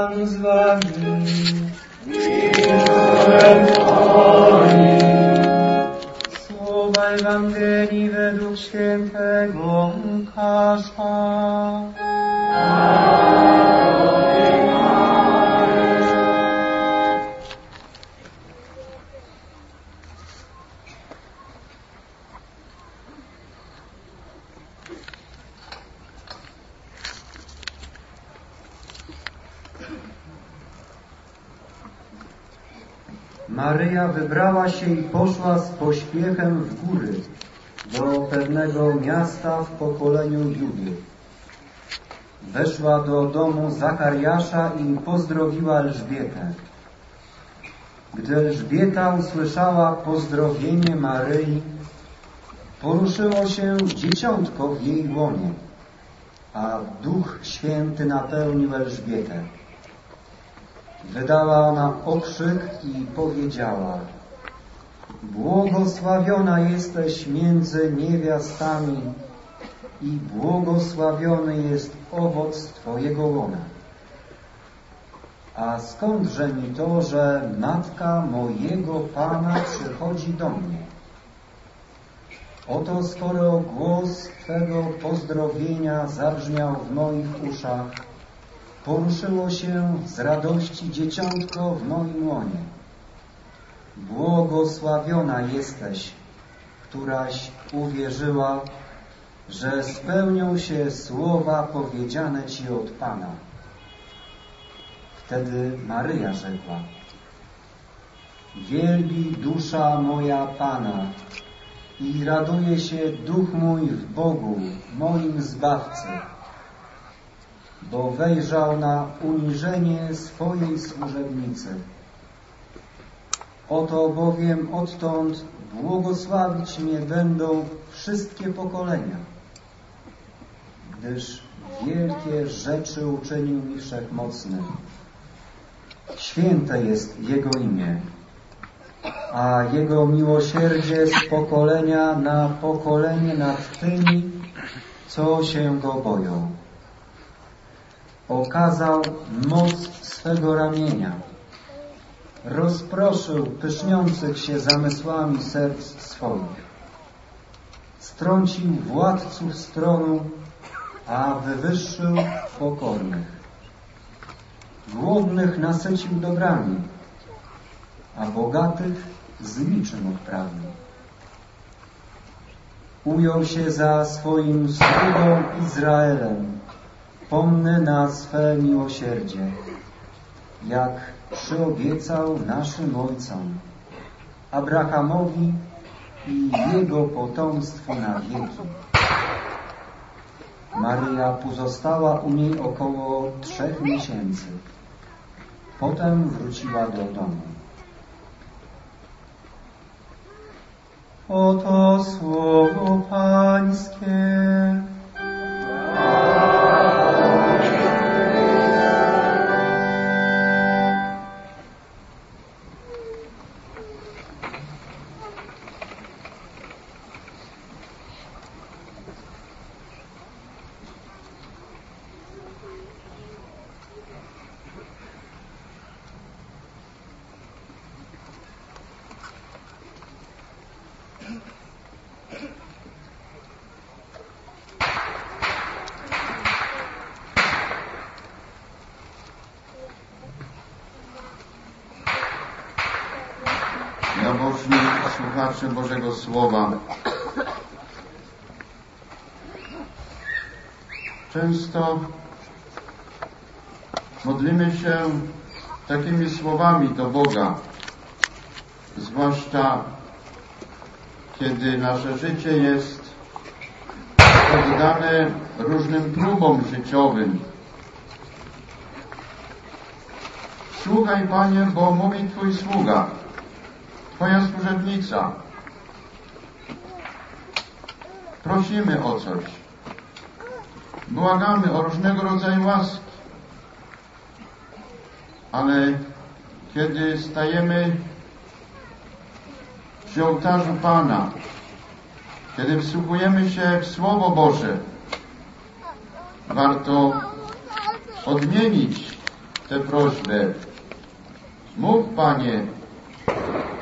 Pan z wami. Słowa Ewangelii według świętego Łukasza. Maryja wybrała się i poszła z pośpiechem w góry do pewnego miasta w pokoleniu Judy. Weszła do domu Zachariasza i pozdrowiła Elżbietę. Gdy Elżbieta usłyszała pozdrowienie Maryi, poruszyło się dzieciątko w jej łonie, a Duch Święty napełnił Elżbietę. Wydała ona okrzyk i powiedziała Błogosławiona jesteś między niewiastami i błogosławiony jest owoc Twojego łona. A skądże mi to, że matka mojego Pana przychodzi do mnie? Oto skoro głos Twego pozdrowienia zabrzmiał w moich uszach, poruszyło się z radości dzieciątko w moim łonie. Błogosławiona jesteś, któraś uwierzyła, że spełnią się słowa powiedziane Ci od Pana. Wtedy Maryja rzekła, Wielbi dusza moja Pana i raduje się duch mój w Bogu, moim Zbawcy, bo wejrzał na uniżenie swojej służebnicy. Oto bowiem odtąd błogosławić mnie będą wszystkie pokolenia, gdyż wielkie rzeczy uczynił mi Wszechmocny. Święte jest Jego imię, a Jego miłosierdzie z pokolenia na pokolenie nad tymi, co się Go boją okazał moc swego ramienia. Rozproszył pyszniących się zamysłami serc swoich. Strącił władców stronu, a wywyższył pokornych. Głodnych nasycił dobrami, a bogatych z niczym odprawił. Ujął się za swoim sługą Izraelem, pomny na swe miłosierdzie, jak przyobiecał naszym ojcom, Abrahamowi i jego potomstwu na wieki. Maryja pozostała u niej około trzech miesięcy. Potem wróciła do domu. Oto słowo Pańskie. Nabożni słuchacze Bożego Słowa. Często modlimy się takimi słowami do Boga, zwłaszcza kiedy nasze życie jest poddane różnym próbom życiowym. Słuchaj Panie, bo mówi Twój sługa, Twoja służebnica. Prosimy o coś. Błagamy o różnego rodzaju łaski. Ale kiedy stajemy przy ołtarzu Pana, kiedy wsłuchujemy się w Słowo Boże, warto odmienić tę prośbę. Mów, Panie,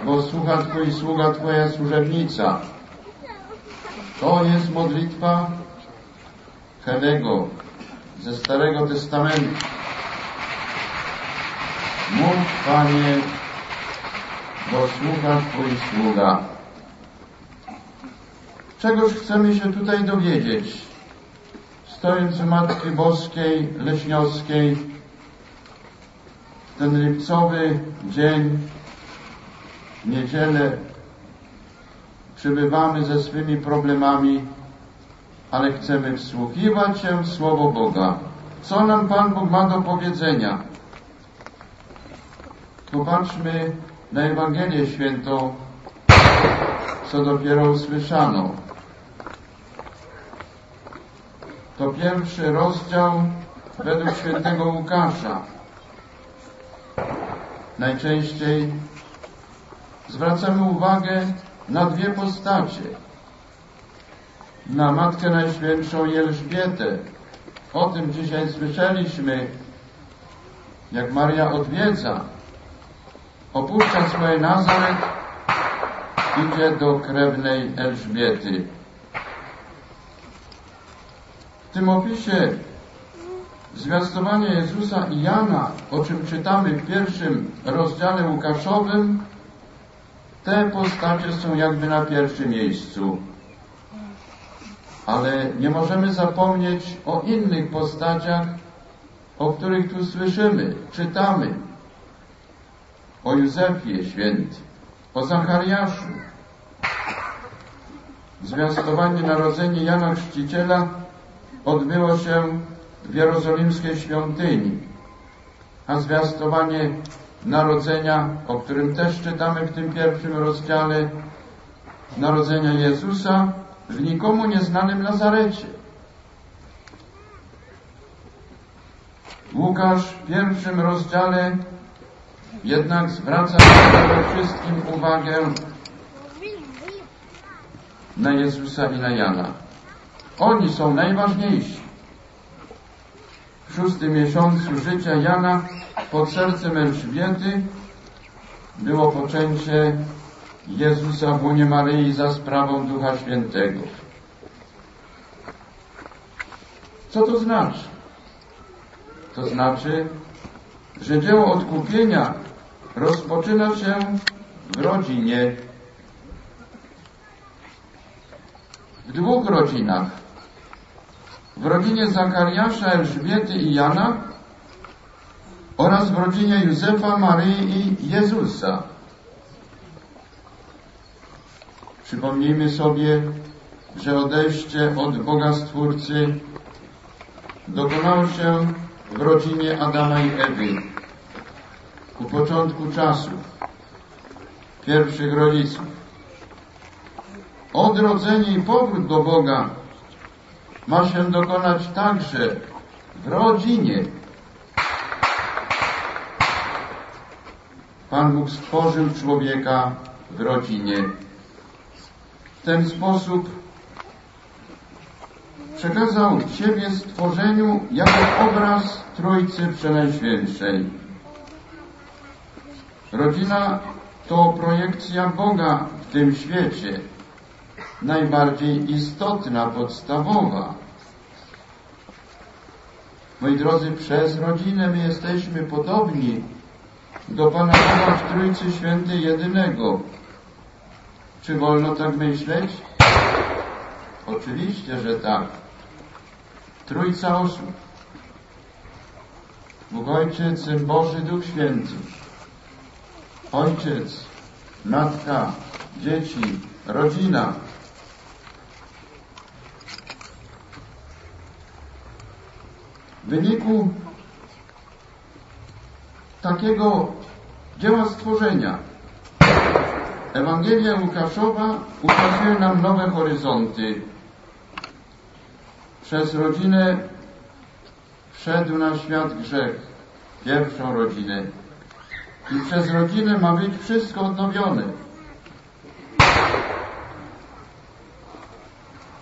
bo słucha Twój sługa, Twoja służebnica. To jest modlitwa Helego ze Starego Testamentu. Mów, Panie, bo słucha Twój sługa. Czegoż chcemy się tutaj dowiedzieć? Stojąc u Matki Boskiej, Leśniowskiej, ten lipcowy dzień, niedzielę, przybywamy ze swymi problemami, ale chcemy wsłuchiwać się w Słowo Boga. Co nam Pan Bóg ma do powiedzenia? Popatrzmy na Ewangelię Świętą, co dopiero usłyszano. To pierwszy rozdział według świętego Łukasza. Najczęściej zwracamy uwagę na dwie postacie. Na Matkę Najświętszą Elżbietę. O tym dzisiaj słyszeliśmy, jak Maria odwiedza, opuszcza swoje Nazaret, idzie do krewnej Elżbiety. W tym opisie zwiastowania Jezusa i Jana, o czym czytamy w pierwszym rozdziale Łukaszowym, te postacie są jakby na pierwszym miejscu. Ale nie możemy zapomnieć o innych postaciach, o których tu słyszymy, czytamy. O Józefie święty, o Zachariaszu. Zwiastowanie narodzenia Jana Chrzciciela odbyło się w jerozolimskiej świątyni, a zwiastowanie narodzenia, o którym też czytamy w tym pierwszym rozdziale, narodzenia Jezusa w nikomu nieznanym Nazarecie. Łukasz w pierwszym rozdziale jednak zwraca przede wszystkim uwagę na Jezusa i na Jana. Oni są najważniejsi. W szóstym miesiącu życia Jana pod sercem Elżbiety było poczęcie Jezusa w łonie Maryi za sprawą Ducha Świętego. Co to znaczy? To znaczy, że dzieło odkupienia rozpoczyna się w rodzinie. W dwóch rodzinach. W rodzinie Zakariasza, Elżbiety i Jana oraz w rodzinie Józefa, Maryi i Jezusa. Przypomnijmy sobie, że odejście od Boga Stwórcy dokonało się w rodzinie Adama i Ewy ku początku czasów pierwszych rodziców. Odrodzenie i powrót do Boga ma się dokonać także w rodzinie. Pan Bóg stworzył człowieka w rodzinie. W ten sposób przekazał siebie stworzeniu jako obraz Trójcy Przenajświętszej. Rodzina to projekcja Boga w tym świecie, najbardziej istotna, podstawowa. Moi drodzy, przez rodzinę my jesteśmy podobni do Pana Boga w Trójcy Świętej Jedynego. Czy wolno tak myśleć? Oczywiście, że tak. Trójca osób. Bóg Ojciec, Syn Boży, Duch Święty. Ojciec, matka, dzieci, rodzina. W wyniku takiego dzieła stworzenia Ewangelia Łukaszowa ukazuje nam nowe horyzonty. Przez rodzinę wszedł na świat grzech, pierwszą rodzinę. I przez rodzinę ma być wszystko odnowione.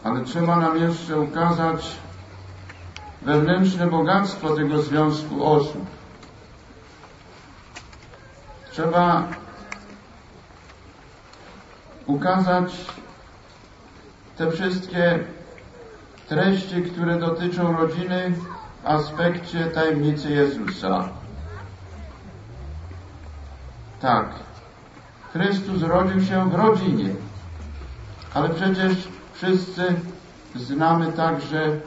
Ale trzeba nam jeszcze ukazać wewnętrzne bogactwo tego związku osób. Trzeba ukazać te wszystkie treści, które dotyczą rodziny w aspekcie tajemnicy Jezusa. Tak, Chrystus rodził się w rodzinie, ale przecież wszyscy znamy także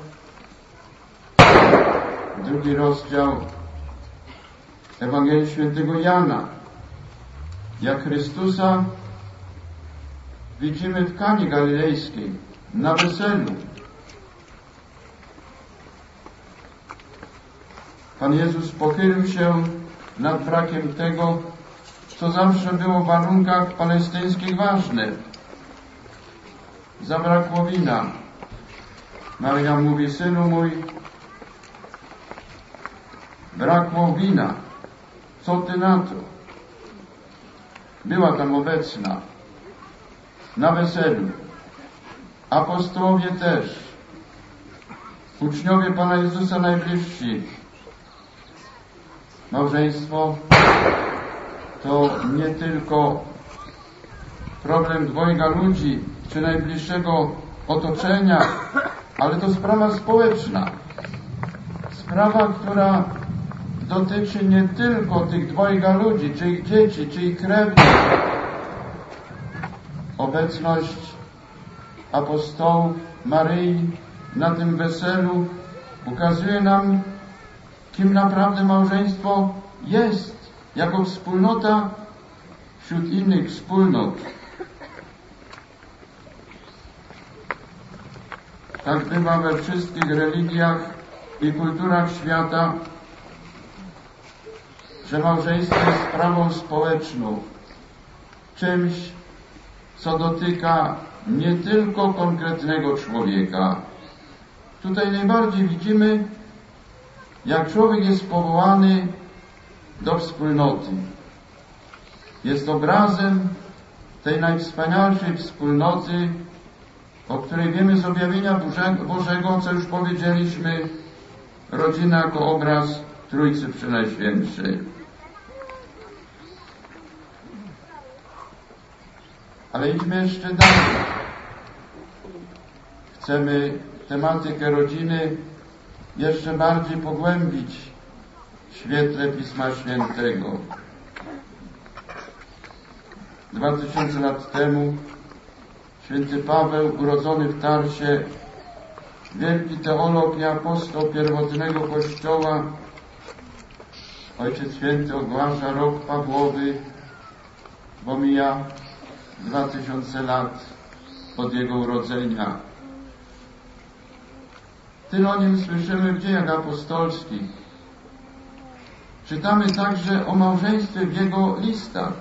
drugi rozdział Ewangelii Świętego Jana. Jak Chrystusa widzimy w Kanie Galilejskiej, na weselu. Pan Jezus pochylił się nad brakiem tego, co zawsze było w warunkach palestyńskich ważne. Zabrakło wina. Maria mówi, synu mój, brakło wina. Co ty na to? Była tam obecna na weselu. Apostołowie też. Uczniowie Pana Jezusa najbliżsi. Małżeństwo to nie tylko problem dwojga ludzi czy najbliższego otoczenia, ale to sprawa społeczna. Sprawa, która dotyczy nie tylko tych dwojga ludzi, czy ich dzieci, czy ich krewnych. Obecność apostołów Maryi na tym weselu ukazuje nam, kim naprawdę małżeństwo jest, jako wspólnota wśród innych wspólnot. Tak bywa we wszystkich religiach i kulturach świata, że małżeństwo jest sprawą społeczną, czymś, co dotyka nie tylko konkretnego człowieka. Tutaj najbardziej widzimy, jak człowiek jest powołany do wspólnoty. Jest obrazem tej najwspanialszej wspólnoty, o której wiemy z objawienia Bożego, co już powiedzieliśmy, rodzina jako obraz Trójcy Przenajświętszej. Ale idźmy jeszcze dalej. Chcemy tematykę rodziny jeszcze bardziej pogłębić w świetle Pisma Świętego. Dwa tysiące lat temu święty Paweł, urodzony w Tarsie, wielki teolog i apostoł pierwotnego Kościoła, Ojciec Święty ogłasza rok Pawłowy, bo mija dwa tysiące lat od jego urodzenia. Tyle o nim słyszymy w dziejach apostolskich. Czytamy także o małżeństwie w jego listach.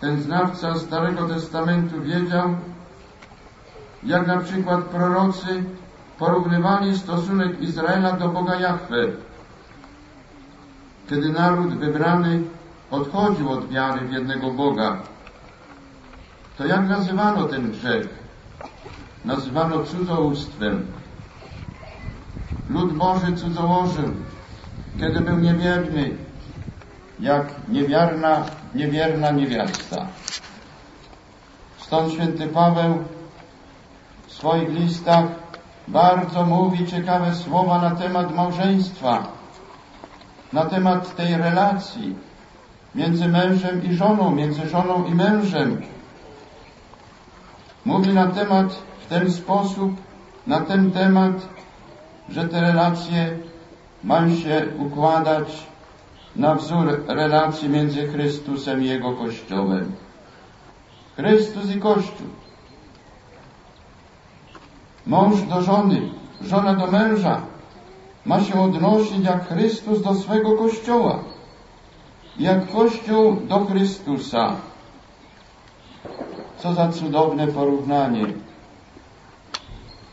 Ten znawca Starego Testamentu wiedział, jak na przykład prorocy porównywali stosunek Izraela do Boga Jahwe. Kiedy naród wybrany odchodził od wiary w jednego Boga, to jak nazywano ten grzech? Nazywano cudzołóstwem. Lud Boży cudzołożył, kiedy był niewierny, jak niewierna, niewierna niewiasta. Stąd święty Paweł w swoich listach bardzo mówi ciekawe słowa na temat małżeństwa, na temat tej relacji, między mężem i żoną, między żoną i mężem. Mówi na temat w ten sposób, na ten temat, że te relacje mają się układać na wzór relacji między Chrystusem i Jego Kościołem. Chrystus i Kościół. Mąż do żony, żona do męża ma się odnosić jak Chrystus do swego Kościoła jak Kościół do Chrystusa. Co za cudowne porównanie.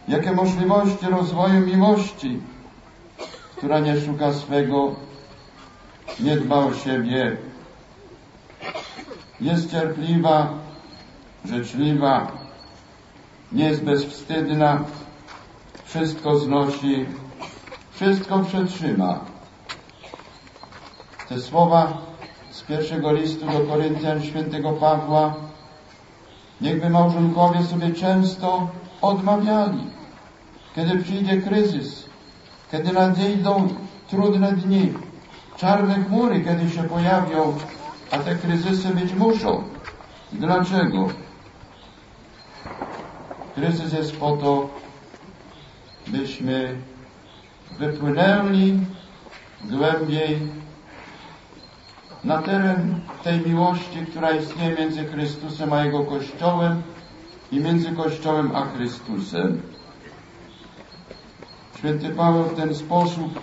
Jakie możliwości rozwoju miłości, która nie szuka swego, nie dba o siebie, jest cierpliwa, życzliwa, nie jest bezwstydna, wszystko znosi, wszystko przetrzyma. Te słowa z pierwszego listu do Koryntian świętego Pawła, niechby małżonkowie sobie często odmawiali, kiedy przyjdzie kryzys, kiedy nadejdą trudne dni, czarne chmury, kiedy się pojawią, a te kryzysy być muszą. Dlaczego? Kryzys jest po to, byśmy wypłynęli głębiej na teren tej miłości, która istnieje między Chrystusem a Jego Kościołem i między Kościołem a Chrystusem. Święty Paweł w ten sposób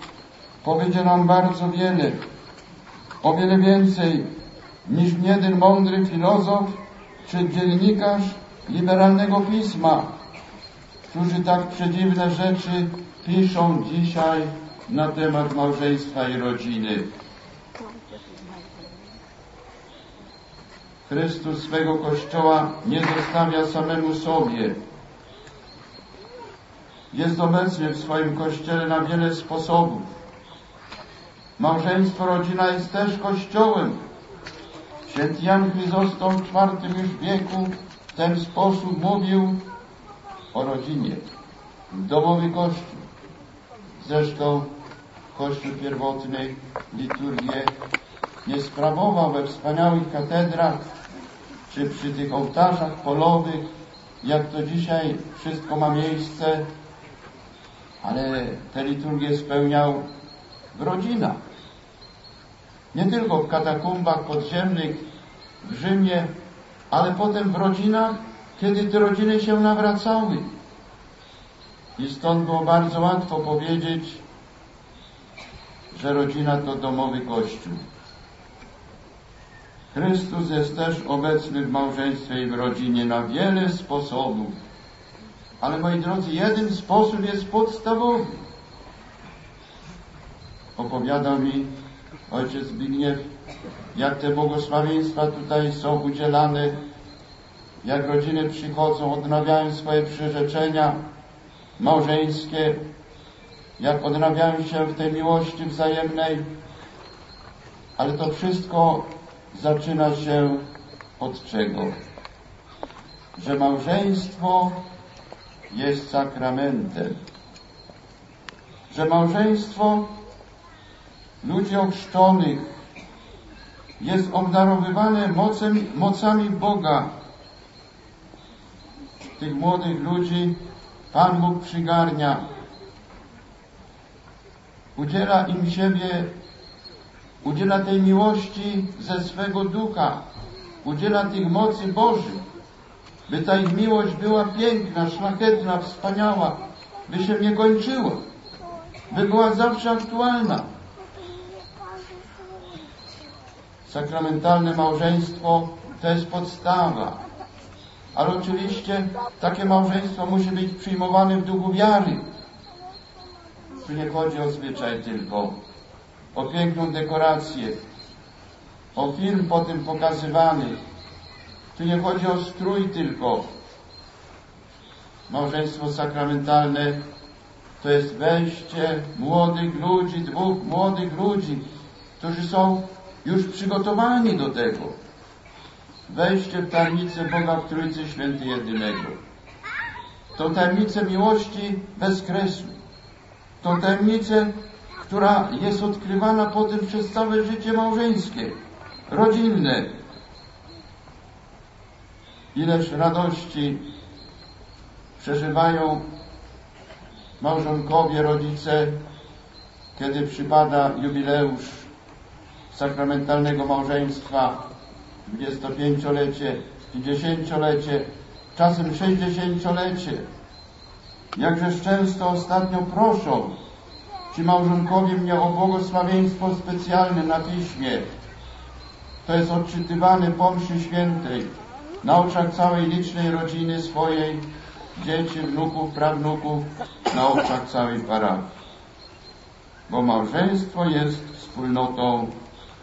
powiedział nam bardzo wiele, o wiele więcej niż jeden mądry filozof czy dziennikarz liberalnego pisma, którzy tak przedziwne rzeczy piszą dzisiaj na temat małżeństwa i rodziny. Chrystus swego Kościoła nie zostawia samemu sobie. Jest obecny w swoim Kościele na wiele sposobów. Małżeństwo, rodzina jest też Kościołem. Święty Jan Chryzostom w IV już wieku w ten sposób mówił o rodzinie. Domowy Kościół. Zresztą Kościół pierwotny liturgię nie sprawował we wspaniałych katedrach czy przy tych ołtarzach polowych, jak to dzisiaj wszystko ma miejsce, ale te liturgie spełniał w rodzinach. Nie tylko w katakumbach podziemnych w Rzymie, ale potem w rodzinach, kiedy te rodziny się nawracały. I stąd było bardzo łatwo powiedzieć, że rodzina to domowy kościół. Chrystus jest też obecny w małżeństwie i w rodzinie na wiele sposobów. Ale moi drodzy, jeden sposób jest podstawowy. Opowiadał mi ojciec Zbigniew, jak te błogosławieństwa tutaj są udzielane, jak rodziny przychodzą, odnawiają swoje przyrzeczenia małżeńskie, jak odnawiają się w tej miłości wzajemnej, ale to wszystko zaczyna się od czego? Że małżeństwo jest sakramentem. Że małżeństwo ludzi ochrzczonych jest obdarowywane mocem, mocami Boga. Tych młodych ludzi Pan Bóg przygarnia. Udziela im siebie udziela tej miłości ze swego ducha, udziela tych mocy Bożych, by ta ich miłość była piękna, szlachetna, wspaniała, by się nie kończyła, by była zawsze aktualna. Sakramentalne małżeństwo to jest podstawa, ale oczywiście takie małżeństwo musi być przyjmowane w duchu wiary. Tu nie chodzi o zwyczaj tylko, o piękną dekorację, o film potem pokazywany. Tu nie chodzi o strój tylko. Małżeństwo sakramentalne to jest wejście młodych ludzi, dwóch młodych ludzi, którzy są już przygotowani do tego. Wejście w tajemnicę Boga w Trójcy Święty Jedynego. Tą tajemnicę miłości bez kresu. Tą tajemnicę która jest odkrywana potem przez całe życie małżeńskie, rodzinne. Ileż radości przeżywają małżonkowie, rodzice, kiedy przypada jubileusz sakramentalnego małżeństwa, 25-lecie, 50-lecie, czasem 60-lecie. Jakżeż często ostatnio proszą Ci małżonkowie o błogosławieństwo specjalne na piśmie. To jest odczytywane po mszy świętej na oczach całej licznej rodziny swojej, dzieci, wnuków, prawnuków, na oczach całej parafii. Bo małżeństwo jest wspólnotą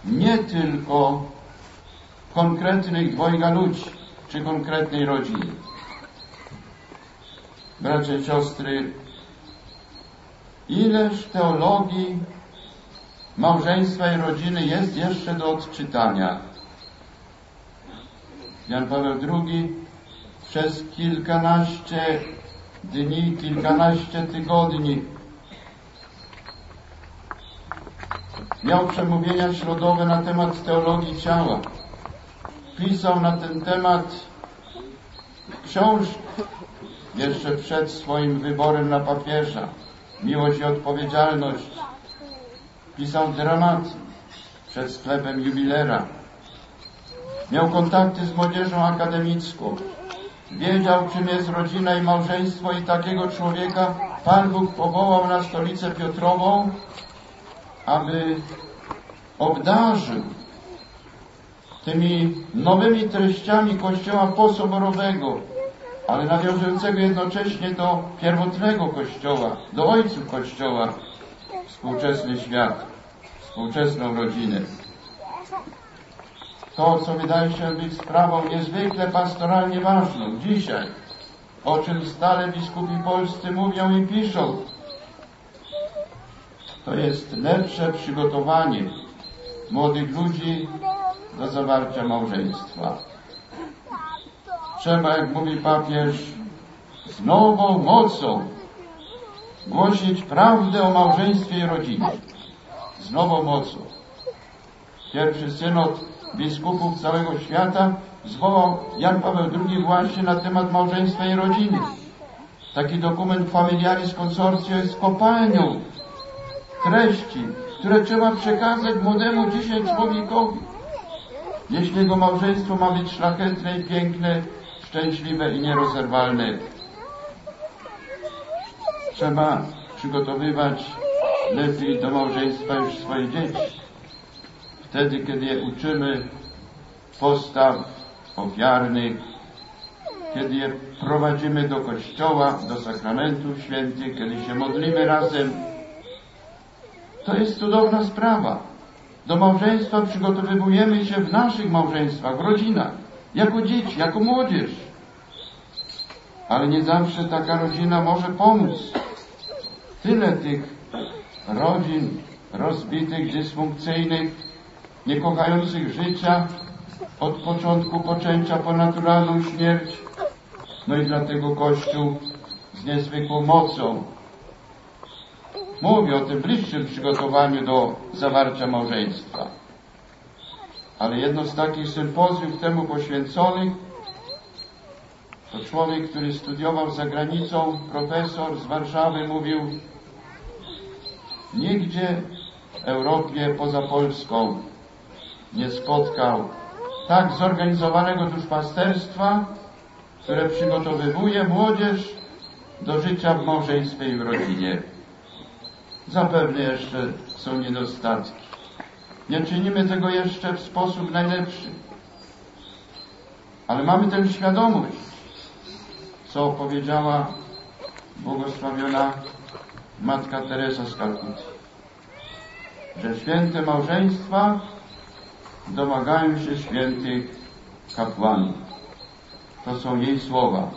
nie tylko konkretnych dwojga ludzi, czy konkretnej rodziny. Bracia siostry, Ileż teologii małżeństwa i rodziny jest jeszcze do odczytania. Jan Paweł II przez kilkanaście dni, kilkanaście tygodni miał przemówienia środowe na temat teologii ciała. Pisał na ten temat książki jeszcze przed swoim wyborem na papieża. Miłość i odpowiedzialność. Pisał dramaty przed sklepem jubilera. Miał kontakty z młodzieżą akademicką. Wiedział, czym jest rodzina i małżeństwo i takiego człowieka Pan Bóg powołał na stolicę Piotrową, aby obdarzył tymi nowymi treściami Kościoła posoborowego, ale nawiązującego jednocześnie do pierwotnego Kościoła, do ojców Kościoła, współczesny świat, współczesną rodzinę. To, co wydaje się być sprawą niezwykle pastoralnie ważną dzisiaj, o czym stale biskupi polscy mówią i piszą, to jest lepsze przygotowanie młodych ludzi do zawarcia małżeństwa. Trzeba, jak mówi papież, z nową mocą głosić prawdę o małżeństwie i rodzinie. Z nową mocą. Pierwszy synod biskupów całego świata zwołał Jan Paweł II właśnie na temat małżeństwa i rodziny. Taki dokument Familiaris Consortio jest kopalnią treści, które trzeba przekazać młodemu dzisiaj człowiekowi. Jeśli jego małżeństwo ma być szlachetne i piękne, szczęśliwe i nierozerwalne, trzeba przygotowywać lepiej do małżeństwa już swoje dzieci. Wtedy, kiedy je uczymy postaw ofiarnych, kiedy je prowadzimy do kościoła, do sakramentów świętych, kiedy się modlimy razem, to jest cudowna sprawa. Do małżeństwa przygotowujemy się w naszych małżeństwach, w rodzinach, jako dzieci, jako młodzież. Ale nie zawsze taka rodzina może pomóc. Tyle tych rodzin rozbitych, dysfunkcyjnych, nie kochających życia, od początku poczęcia po naturalną śmierć. No i dlatego Kościół z niezwykłą mocą mówi o tym bliższym przygotowaniu do zawarcia małżeństwa. Ale jedno z takich sympozjów temu poświęconych to człowiek, który studiował za granicą, profesor z Warszawy mówił nigdzie w Europie poza Polską nie spotkał tak zorganizowanego duszpasterstwa, które przygotowywuje młodzież do życia w małżeństwie i w rodzinie. Zapewne jeszcze są niedostatki. Nie czynimy tego jeszcze w sposób najlepszy. Ale mamy tę świadomość, co powiedziała błogosławiona Matka Teresa z Kalkuty, że święte małżeństwa domagają się świętych kapłanów. To są jej słowa.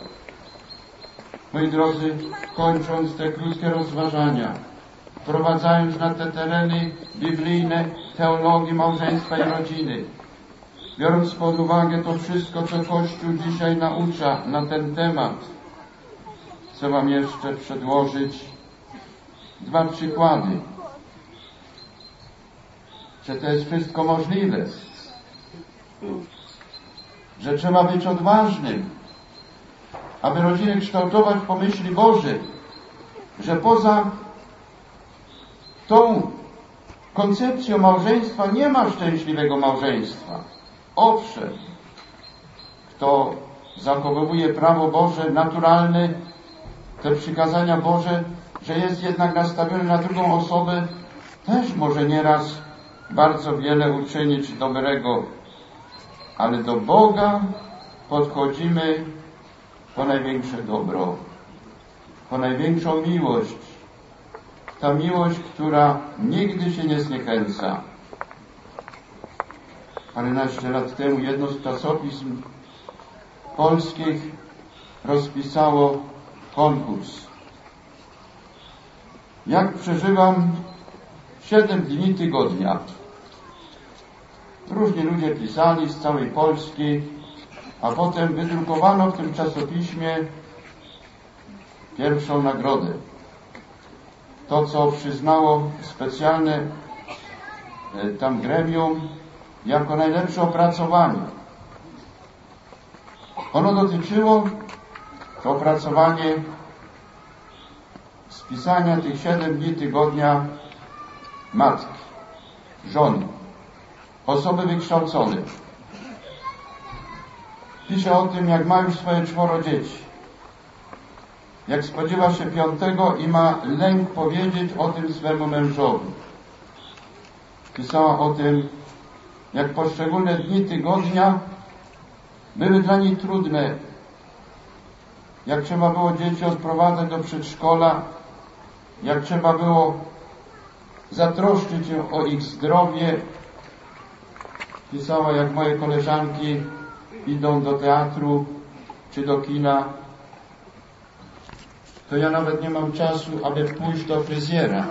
Moi drodzy, kończąc te krótkie rozważania, wprowadzając na te tereny biblijne teologii małżeństwa i rodziny, biorąc pod uwagę to wszystko, co Kościół dzisiaj naucza na ten temat, chcę Wam jeszcze przedłożyć dwa przykłady, że to jest wszystko możliwe, że trzeba być odważnym, aby rodziny kształtować po myśli że poza tą koncepcją małżeństwa nie ma szczęśliwego małżeństwa. Owszem, kto zachowuje prawo Boże naturalne, te przykazania Boże, że jest jednak nastawiony na drugą osobę, też może nieraz bardzo wiele uczynić dobrego, ale do Boga podchodzimy po największe dobro, po największą miłość, ta miłość, która nigdy się nie zniechęca. Paręnaście lat temu jedno z czasopism polskich rozpisało konkurs. Jak przeżywam siedem dni tygodnia. Różni ludzie pisali z całej Polski, a potem wydrukowano w tym czasopiśmie pierwszą nagrodę. To, co przyznało specjalne e, tam gremium jako najlepsze opracowanie. Ono dotyczyło, to opracowanie spisania tych siedem dni tygodnia matki, żony, osoby wykształcone. Pisze o tym, jak ma już swoje czworo dzieci. Jak spodziewa się piątego i ma lęk powiedzieć o tym swemu mężowi. Pisała o tym, jak poszczególne dni tygodnia były dla niej trudne. Jak trzeba było dzieci odprowadzać do przedszkola, jak trzeba było zatroszczyć się o ich zdrowie. Pisała, jak moje koleżanki idą do teatru czy do kina, to ja nawet nie mam czasu, aby pójść do fryzjera,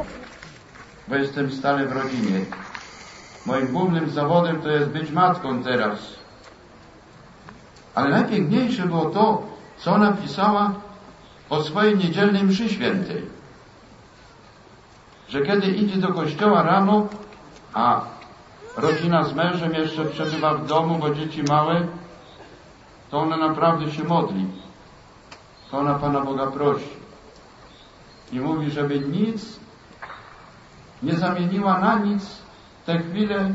bo jestem stale w rodzinie. Moim głównym zawodem to jest być matką teraz. Ale najpiękniejsze było to, co ona pisała o swojej niedzielnej mszy świętej. Że kiedy idzie do kościoła rano, a rodzina z mężem jeszcze przebywa w domu, bo dzieci małe, to ona naprawdę się modli. To ona Pana Boga prosi. I mówi, żeby nic nie zamieniła na nic tę chwilę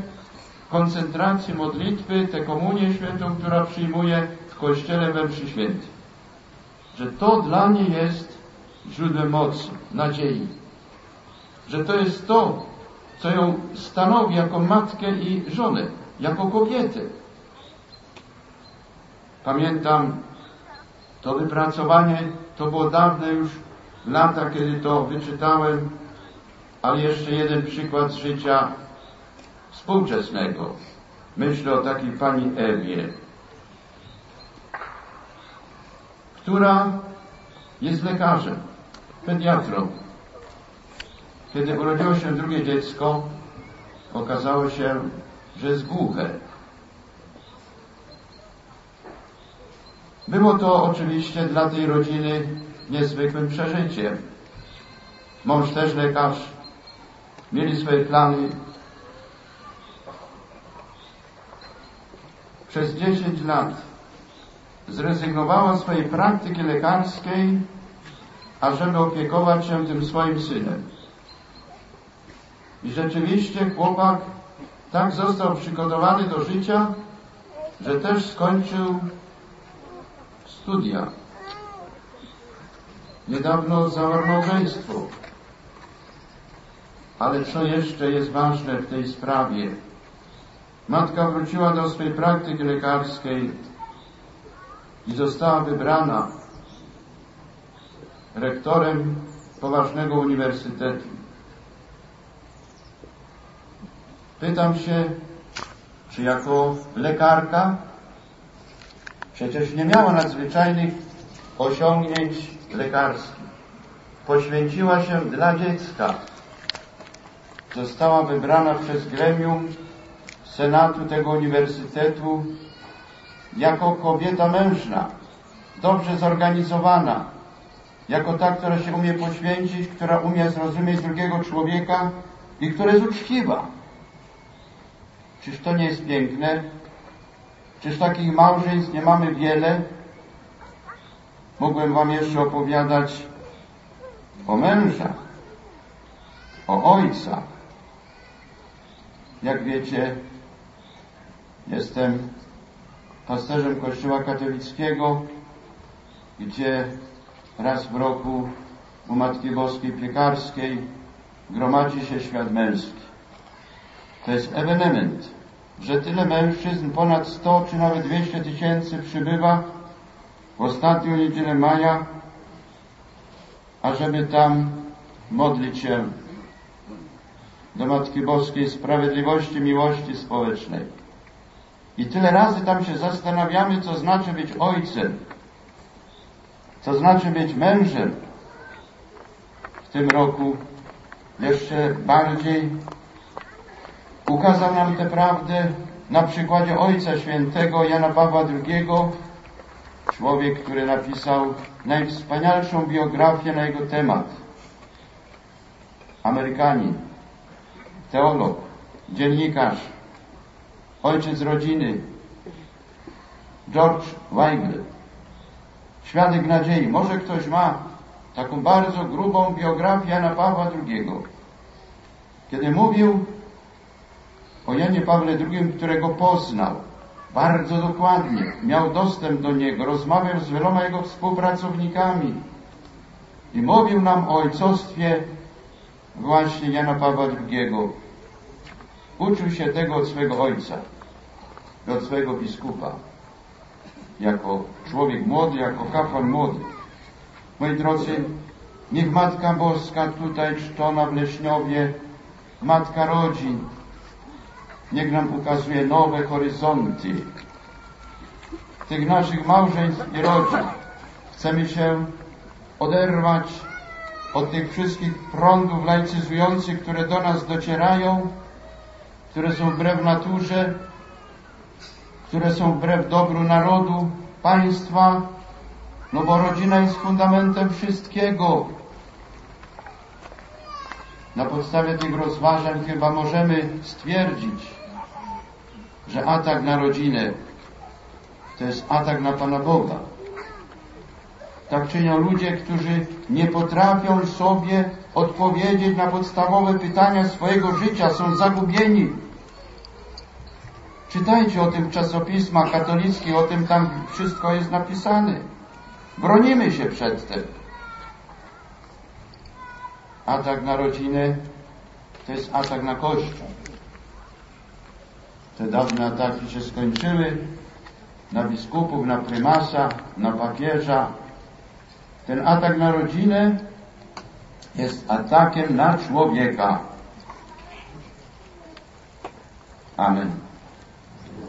koncentracji modlitwy, tę komunię świętą, która przyjmuje w Kościele we mszy świętej. Że to dla niej jest źródłem mocy, nadziei. Że to jest to, co ją stanowi jako matkę i żonę, jako kobietę. Pamiętam to wypracowanie, to było dawne już lata, kiedy to wyczytałem, ale jeszcze jeden przykład życia współczesnego. Myślę o takiej pani Ewie, która jest lekarzem, pediatrą. Kiedy urodziło się drugie dziecko, okazało się, że jest głuche. Było to oczywiście dla tej rodziny niezwykłym przeżyciem. Mąż też lekarz, mieli swoje plany. Przez 10 lat zrezygnowała z swojej praktyki lekarskiej, ażeby opiekować się tym swoim synem. I rzeczywiście chłopak tak został przygotowany do życia, że też skończył studia. Niedawno zawarł małżeństwo. Ale co jeszcze jest ważne w tej sprawie? Matka wróciła do swojej praktyki lekarskiej i została wybrana rektorem poważnego uniwersytetu. Pytam się, czy jako lekarka przecież nie miała nadzwyczajnych osiągnięć lekarskich. Poświęciła się dla dziecka. Została wybrana przez gremium Senatu tego uniwersytetu jako kobieta mężna, dobrze zorganizowana, jako ta, która się umie poświęcić, która umie zrozumieć drugiego człowieka i która jest uczciwa. Czyż to nie jest piękne? Czyż takich małżeństw nie mamy wiele? Mógłbym Wam jeszcze opowiadać o mężach, o ojcach. Jak wiecie, jestem pasterzem Kościoła katolickiego, gdzie raz w roku u Matki Boskiej Piekarskiej gromadzi się świat męski. To jest ewenement, że tyle mężczyzn, ponad 100 czy nawet 200 tysięcy przybywa w ostatnią niedzielę maja, ażeby tam modlić się do Matki Boskiej Sprawiedliwości, Miłości Społecznej. I tyle razy tam się zastanawiamy, co znaczy być ojcem, co znaczy być mężem. W tym roku jeszcze bardziej ukazał nam tę prawdę na przykładzie Ojca Świętego Jana Pawła II, człowiek, który napisał najwspanialszą biografię na jego temat. Amerykanin, teolog, dziennikarz, ojciec rodziny, George Weigl, świadek nadziei. Może ktoś ma taką bardzo grubą biografię Jana Pawła II. Kiedy mówił o Janie Pawle II, którego poznał bardzo dokładnie, miał dostęp do niego, rozmawiał z wieloma jego współpracownikami i mówił nam o ojcostwie właśnie Jana Pawła II. Uczył się tego od swego ojca, od swego biskupa, jako człowiek młody, jako kapłan młody. Moi drodzy, niech Matka Boska tutaj czczona w Leśniowie, Matka Rodzin, niech nam ukazuje nowe horyzonty tych naszych małżeństw i rodzin. Chcemy się oderwać od tych wszystkich prądów laicyzujących, które do nas docierają, które są wbrew naturze, które są wbrew dobru narodu, państwa, no bo rodzina jest fundamentem wszystkiego. Na podstawie tych rozważań chyba możemy stwierdzić, że atak na rodzinę to jest atak na Pana Boga. Tak czynią ludzie, którzy nie potrafią sobie odpowiedzieć na podstawowe pytania swojego życia, są zagubieni. Czytajcie o tym w czasopismach katolickich, o tym tam wszystko jest napisane. Bronimy się przed tym. Atak na rodzinę to jest atak na Kościół. Te dawne ataki się skończyły na biskupów, na prymasa, na papieża. Ten atak na rodzinę jest atakiem na człowieka. Amen.